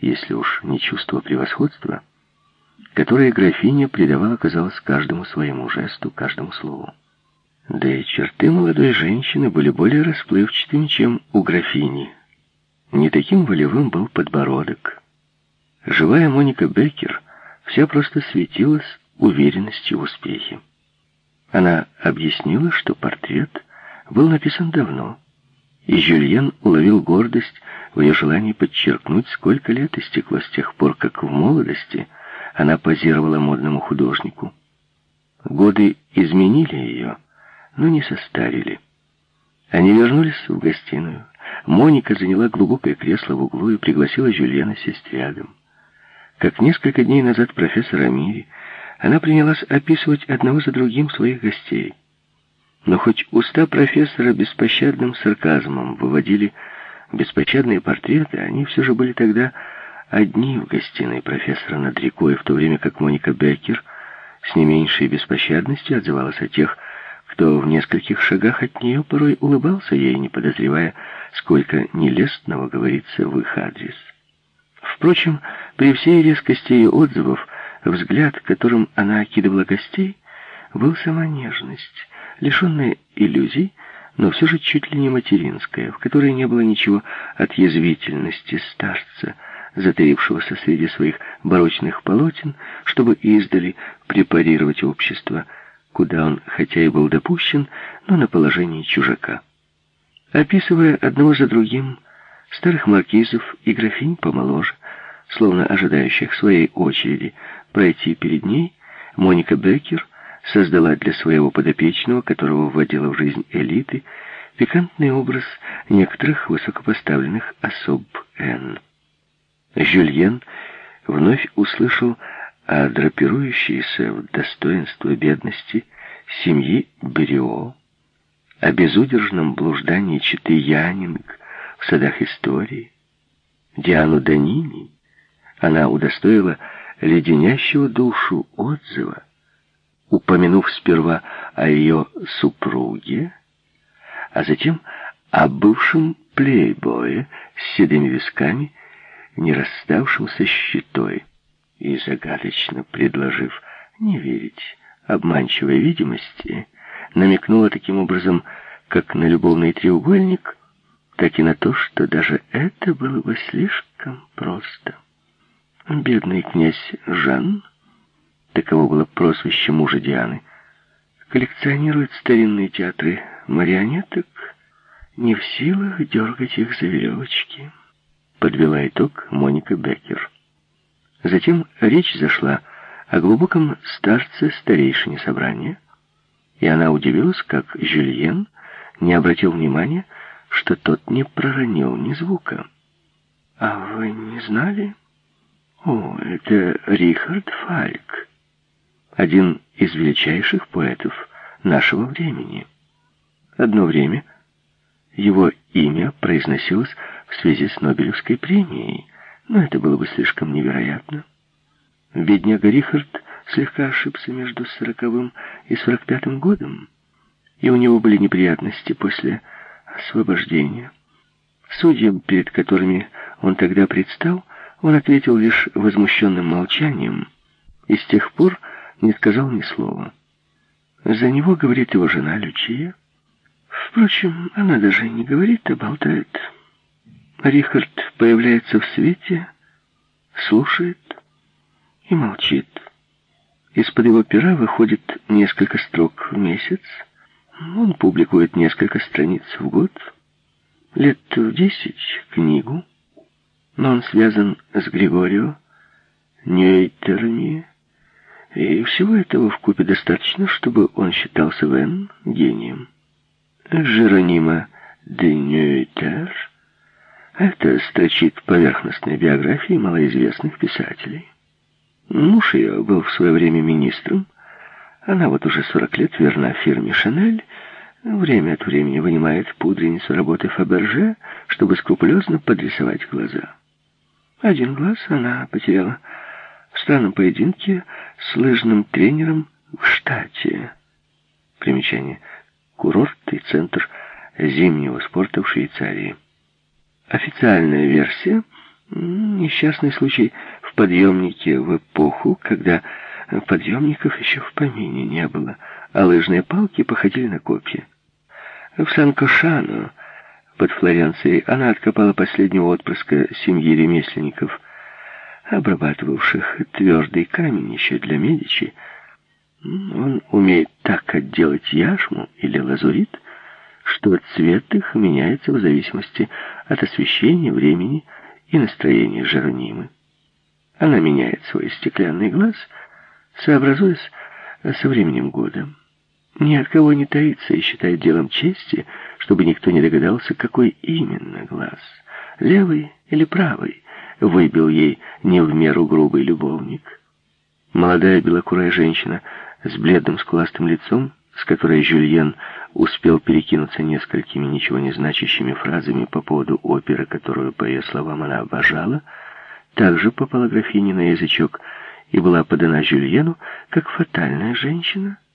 если уж не чувство превосходства, которое графиня придавала, казалось, каждому своему жесту, каждому слову. Да и черты молодой женщины были более расплывчатыми, чем у графини. Не таким волевым был подбородок. Живая Моника Беккер вся просто светилась уверенностью в успехе. Она объяснила, что портрет был написан давно, и Жюльен уловил гордость в ее желании подчеркнуть, сколько лет истекло с тех пор, как в молодости она позировала модному художнику. Годы изменили ее, но не состарили. Они вернулись в гостиную. Моника заняла глубокое кресло в углу и пригласила Жюльена сесть рядом. Как несколько дней назад профессор Амири, она принялась описывать одного за другим своих гостей. Но хоть уста профессора беспощадным сарказмом выводили беспощадные портреты, они все же были тогда одни в гостиной профессора над рекой, в то время как Моника Беккер с не меньшей беспощадностью отзывалась о тех, кто в нескольких шагах от нее порой улыбался ей, не подозревая, сколько нелестного говорится в их адрес. Впрочем, при всей резкости ее отзывов, взгляд, которым она окидывала гостей, был сама нежность, лишенная иллюзий, но все же чуть ли не материнская, в которой не было ничего от язвительности старца, затаившегося среди своих барочных полотен, чтобы издали препарировать общество, куда он, хотя и был допущен, но на положении чужака. Описывая одного за другим старых маркизов и графинь помоложе, словно ожидающих своей очереди пройти перед ней, Моника Беккер создала для своего подопечного, которого вводила в жизнь элиты, пикантный образ некоторых высокопоставленных особ Н. Жюльен вновь услышал о драпирующейся в достоинство бедности семьи Берио, о безудержном блуждании читы Янинг в садах истории, Диану Данини она удостоила леденящего душу отзыва, упомянув сперва о ее супруге, а затем о бывшем плейбое с седыми висками, не расставшемся с щитой, и загадочно предложив не верить обманчивой видимости, намекнула таким образом как на любовный треугольник, так и на то, что даже это было бы слишком просто. Бедный князь Жан, таково было прозвище мужа Дианы, коллекционирует старинные театры марионеток, не в силах дергать их за веревочки. Подвела итог Моника Беккер. Затем речь зашла о глубоком старце старейшине собрания, и она удивилась, как Жюльен не обратил внимания, что тот не проронил ни звука. «А вы не знали?» О, это Рихард Фальк, один из величайших поэтов нашего времени. Одно время его имя произносилось в связи с Нобелевской премией, но это было бы слишком невероятно. Бедняга Рихард слегка ошибся между сороковым и сорок пятым годом, и у него были неприятности после освобождения. Судьям, перед которыми он тогда предстал, он ответил лишь возмущенным молчанием и с тех пор не сказал ни слова. За него говорит его жена Лючия. Впрочем, она даже не говорит, а болтает. Рихард появляется в свете, слушает и молчит. Из-под его пера выходит несколько строк в месяц. Он публикует несколько страниц в год. Лет в десять книгу но он связан с Григорио, Нейтерни, и всего этого в купе достаточно, чтобы он считался Вен гением. Жеронима де Нейтер это строчит поверхностной биографии малоизвестных писателей. Муж ее был в свое время министром, она вот уже 40 лет верна фирме «Шанель», время от времени вынимает пудреницу работы Фаберже, чтобы скрупулезно подрисовать глаза. Один глаз она потеряла странном поединке с лыжным тренером в штате. Примечание. Курорт и центр зимнего спорта в Швейцарии. Официальная версия Несчастный случай в подъемнике в эпоху, когда подъемников еще в помине не было, а лыжные палки походили на копья. В Сан-Кошано под Флоренцией она откопала последнего отпрыска семьи ремесленников, обрабатывавших твердый камень еще для Медичи. Он умеет так отделать яшму или лазурит, что цвет их меняется в зависимости от освещения, времени и настроения Жеронимы. Она меняет свой стеклянный глаз, сообразуясь со временем года. Ни от кого не таится и считает делом чести, чтобы никто не догадался, какой именно глаз, левый или правый, выбил ей не в меру грубый любовник. Молодая белокурая женщина с бледным скуластым лицом, с которой Жюльен успел перекинуться несколькими ничего не значащими фразами по поводу оперы, которую, по ее словам, она обожала, также попала графине на язычок и была подана Жюльену как фатальная женщина —